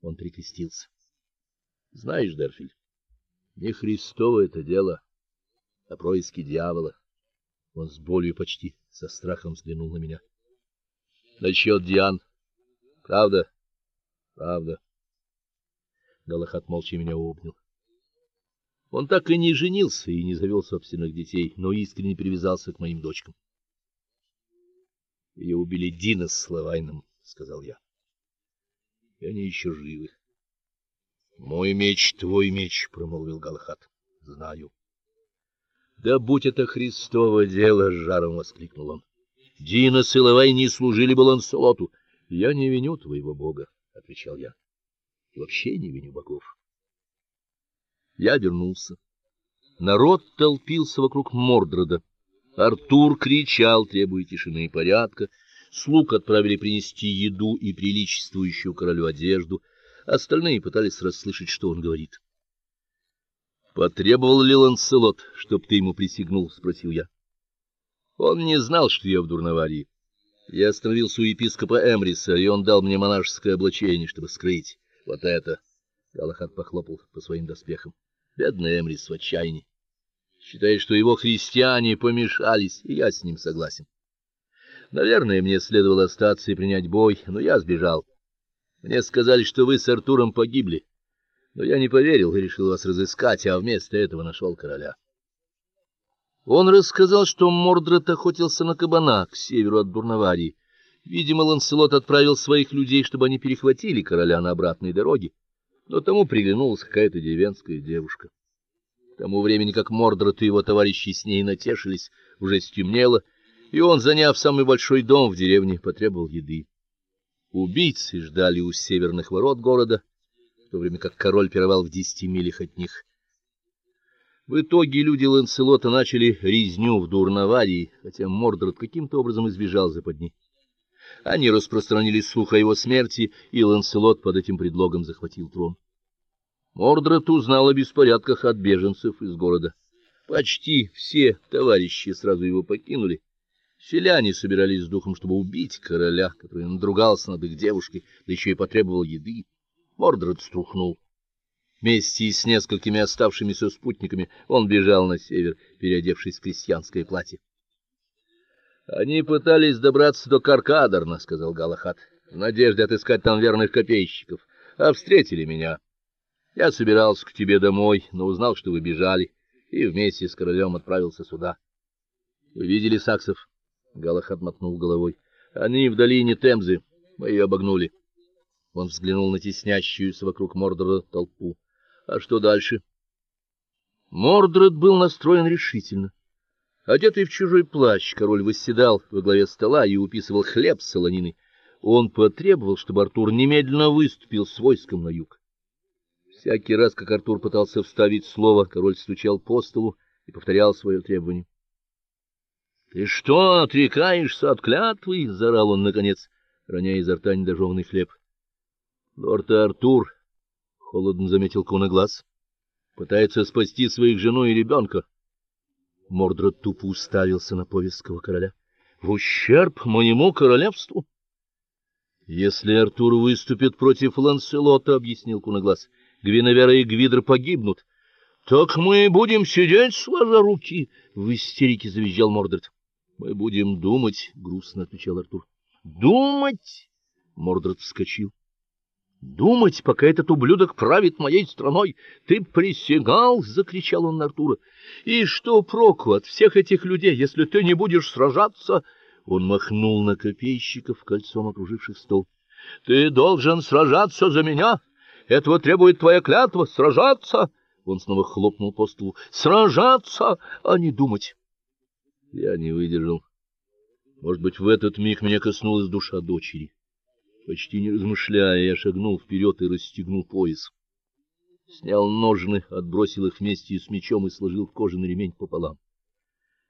Он прикрестился. Знаешь, Дерфиль, не Христово это дело, а происки дьявола. Он с болью почти со страхом взглянул на меня. Насчет Диан. Правда? Правда. Галахат молча меня обнял. Он так и не женился и не завел собственных детей, но искренне привязался к моим дочкам. Ее убили Дина с Лавайном, сказал я. И они еще живы. Мой меч, твой меч, промолвил Галахат. Знаю. Да будь это Христово дело, жаром воскликнул он. Дина с не служили бы Ланселоту. Я не виню твоего бога, отвечал я. И вообще не виню богов. Я вернулся. Народ толпился вокруг Мордрода. Артур кричал, требуя тишины и порядка. Слуг отправили принести еду и приличествующую королю одежду. Остальные пытались расслышать, что он говорит. Потребовал ли Ланселот, чтоб ты ему присягнул, спросил я. Он не знал, что я в Дурноварии. Я остановился у епископа Эмриса, и он дал мне монашеское облачение, чтобы скрыть вот это. Галахад похлопал по своим доспехам. Бедный Эмрис в отчаянии. Считает, что его христиане помешались, и я с ним согласен. Наверное, мне следовало остаться и принять бой, но я сбежал. Мне сказали, что вы с Артуром погибли. Но я не поверил и решил вас разыскать, а вместо этого нашел короля. Он рассказал, что Мордред охотился на кабана к северу от Дурнаварии. Видимо, Ланселот отправил своих людей, чтобы они перехватили короля на обратной дороге но тому приглянулась какая-то деревенская девушка. К тому времени, как Мордред и его товарищи с ней натешились, уже стемнело, и он, заняв самый большой дом в деревне, потребовал еды. Убийцы ждали у северных ворот города, в то время как король пировал в десяти милях от них. В итоге люди Ланселота начали резню в Дурнаварии, хотя Мордред каким-то образом избежал западни. Они распространили слух о его смерти, и Ланселот под этим предлогом захватил трон. Мордред узнал о беспорядках от беженцев из города. Почти все товарищи сразу его покинули. Селяне собирались с духом, чтобы убить короля, который надругался над их девушкой, да еще и потребовал еды. Мордред струхнул. Вместе с несколькими оставшимися спутниками он бежал на север, переодевшись в крестьянское платье. Они пытались добраться до Каркадорна, сказал Галахат, в надежде отыскать там верных копейщиков, а встретили меня. Я собирался к тебе домой, но узнал, что вы бежали, и вместе с королем отправился сюда. Вы видели саксов? Галахат мотнул головой. Они в долине Темзы, мы ее обогнули. Он взглянул на теснящуюся вокруг Мордора толпу. А что дальше? Мордред был настроен решительно. Одетый в чужой плащ, король восседал во главе стола и уписывал хлеб с солониной. Он потребовал, чтобы Артур немедленно выступил с войском на юг. Всякий раз, как Артур пытался вставить слово, король стучал по столу и повторял свое требование. "Ты что, отрекаешься от клятвы?" заорал он наконец, роняя изо рта недожеванный хлеб. "Лорд Артур", холодно заметил Кунаглаз, "пытается спасти своих жену и ребенка. Мордред тупо уставился на повестского короля. В ущерб моему королевству? Если Артур выступит против Ланселота, объяснил Кунаглаз, Гвиневера и Гвидр погибнут. Так мы будем сидеть сложа руки, в истерике завизжал Мордред. Мы будем думать, грустно отвечал Артур. Думать? Мордред вскочил. Думать, пока этот ублюдок правит моей страной. Ты присягал, закричал он на Артура. И что проку от всех этих людей, если ты не будешь сражаться? Он махнул на копейщиков, кольцом окруживших стол. Ты должен сражаться за меня. Этого требует твоя клятва сражаться. Он снова хлопнул по столу. Сражаться, а не думать. Я не выдержал. Может быть, в этот миг меня коснулась душа дочери. Почти не размышляя, я шагнул вперед и расстегнул пояс. Снял ножны, отбросил их вместе с мечом и сложил в кожаный ремень пополам.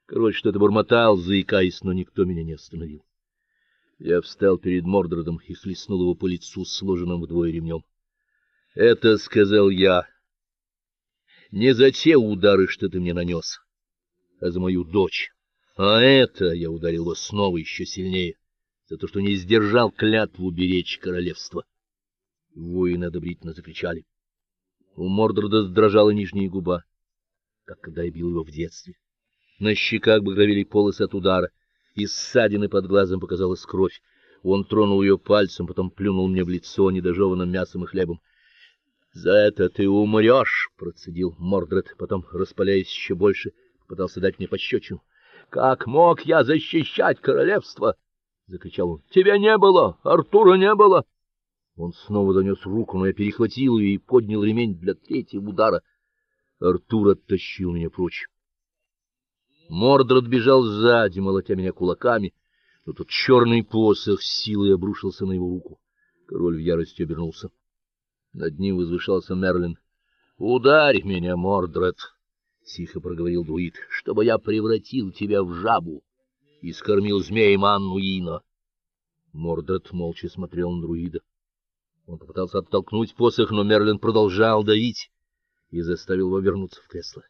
Король что-то бормотал, заикаясь, но никто меня не остановил. Я встал перед Мордродом и хлестнул его по лицу сложенным вдвое ремнем. "Это сказал я. Не за те удары, что ты мне нанес, а за мою дочь. А это я ударил его снова еще сильнее за то, что не сдержал клятву беречь королевство. Воины одобрительно закричали. У Мордрода дрожала нижняя губа, как когда я бил его в детстве. На щеках багровели полосы от удара, из ссадины под глазом показалась кровь. Он тронул ее пальцем, потом плюнул мне в лицо недожеванным мясом и хлебом. "За это ты умрешь!» — процедил Мордред, потом, распаляясь еще больше, пытался дать мне пощечину. "Как мог я защищать королевство?" закричал он. "Тебя не было, Артура не было!" Он снова донес руку, но я перехватил ее и поднял ремень для третьего удара. Артур оттащил меня прочь. Мордред бежал сзади, молотя меня кулаками, но тут черный посох силой обрушился на его руку. Король в ярости обернулся. Над ним возвышался Мерлин. "Ударь меня, Мордред", тихо проговорил друид, "чтобы я превратил тебя в жабу и скормил змеям Аннуина". Мордред молча смотрел на друида. Он попытался оттолкнуть посох, но Мерлин продолжал давить и заставил его вернуться в кресло.